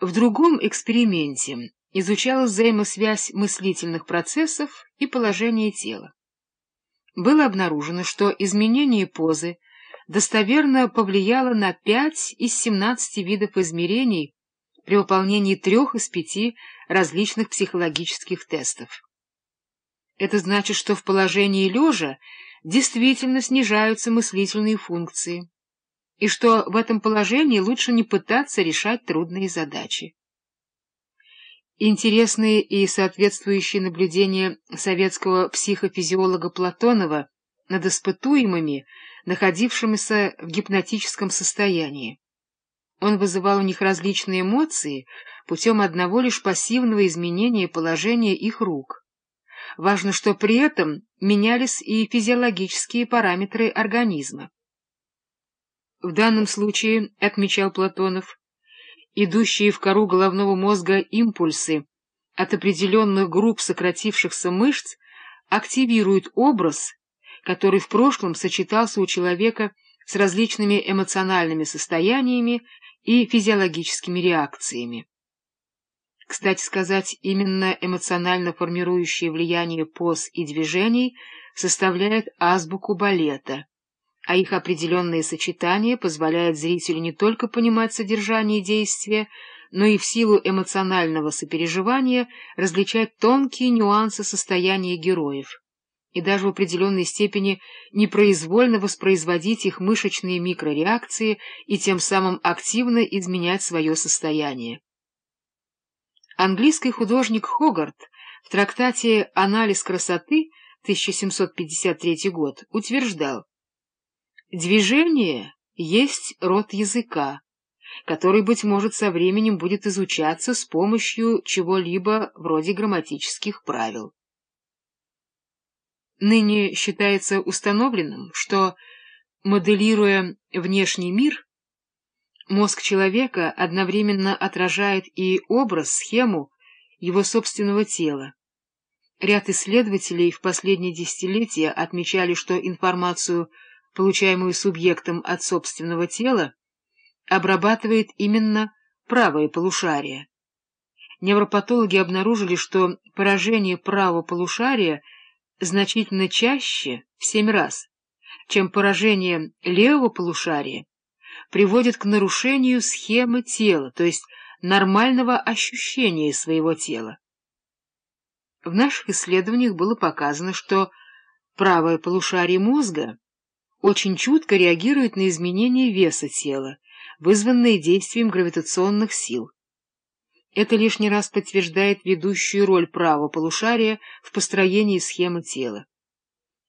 В другом эксперименте изучалась взаимосвязь мыслительных процессов и положения тела. Было обнаружено, что изменение позы достоверно повлияло на 5 из 17 видов измерений при выполнении трех из пяти различных психологических тестов. Это значит, что в положении лежа действительно снижаются мыслительные функции и что в этом положении лучше не пытаться решать трудные задачи. Интересные и соответствующие наблюдения советского психофизиолога Платонова над испытуемыми, находившимися в гипнотическом состоянии. Он вызывал у них различные эмоции путем одного лишь пассивного изменения положения их рук. Важно, что при этом менялись и физиологические параметры организма. В данном случае, отмечал Платонов, идущие в кору головного мозга импульсы от определенных групп сократившихся мышц активируют образ, который в прошлом сочетался у человека с различными эмоциональными состояниями и физиологическими реакциями. Кстати сказать, именно эмоционально формирующее влияние поз и движений составляет азбуку балета а их определенные сочетания позволяют зрителю не только понимать содержание действия, но и в силу эмоционального сопереживания различать тонкие нюансы состояния героев и даже в определенной степени непроизвольно воспроизводить их мышечные микрореакции и тем самым активно изменять свое состояние. Английский художник Хогарт в трактате «Анализ красоты» 1753 год утверждал, Движение есть род языка, который, быть может, со временем будет изучаться с помощью чего-либо вроде грамматических правил. Ныне считается установленным, что, моделируя внешний мир, мозг человека одновременно отражает и образ, схему его собственного тела. Ряд исследователей в последние десятилетия отмечали, что информацию получаемую субъектом от собственного тела, обрабатывает именно правое полушарие. Невропатологи обнаружили, что поражение правого полушария значительно чаще, в семь раз, чем поражение левого полушария, приводит к нарушению схемы тела, то есть нормального ощущения своего тела. В наших исследованиях было показано, что правое полушарие мозга очень чутко реагирует на изменения веса тела, вызванные действием гравитационных сил. Это лишний раз подтверждает ведущую роль правого полушария в построении схемы тела.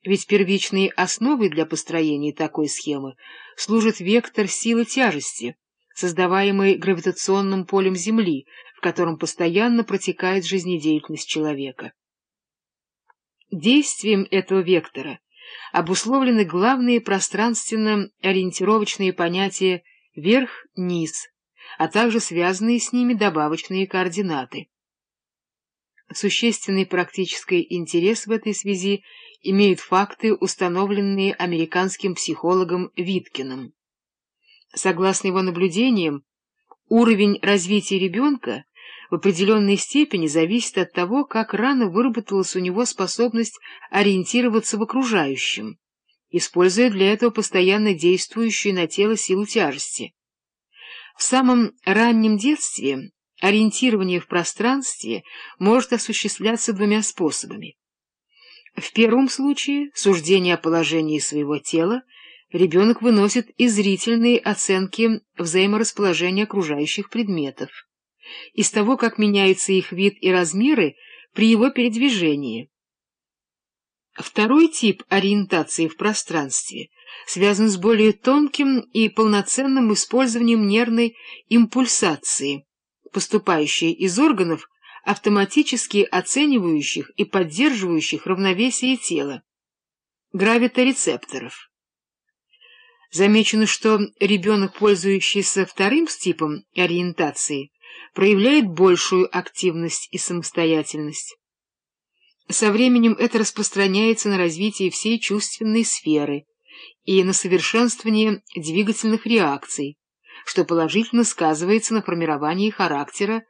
Ведь первичной основой для построения такой схемы служит вектор силы тяжести, создаваемый гравитационным полем Земли, в котором постоянно протекает жизнедеятельность человека. Действием этого вектора обусловлены главные пространственно-ориентировочные понятия верх-низ, а также связанные с ними добавочные координаты. Существенный практический интерес в этой связи имеют факты, установленные американским психологом Виткиным. Согласно его наблюдениям, уровень развития ребенка в определенной степени зависит от того, как рано выработалась у него способность ориентироваться в окружающем, используя для этого постоянно действующую на тело силу тяжести. В самом раннем детстве ориентирование в пространстве может осуществляться двумя способами. В первом случае суждение о положении своего тела ребенок выносит из зрительной оценки взаиморасположения окружающих предметов из того, как меняется их вид и размеры при его передвижении. Второй тип ориентации в пространстве связан с более тонким и полноценным использованием нервной импульсации, поступающей из органов, автоматически оценивающих и поддерживающих равновесие тела, гравиторецепторов. Замечено, что ребенок, пользующийся вторым типом ориентации, проявляет большую активность и самостоятельность. Со временем это распространяется на развитие всей чувственной сферы и на совершенствование двигательных реакций, что положительно сказывается на формировании характера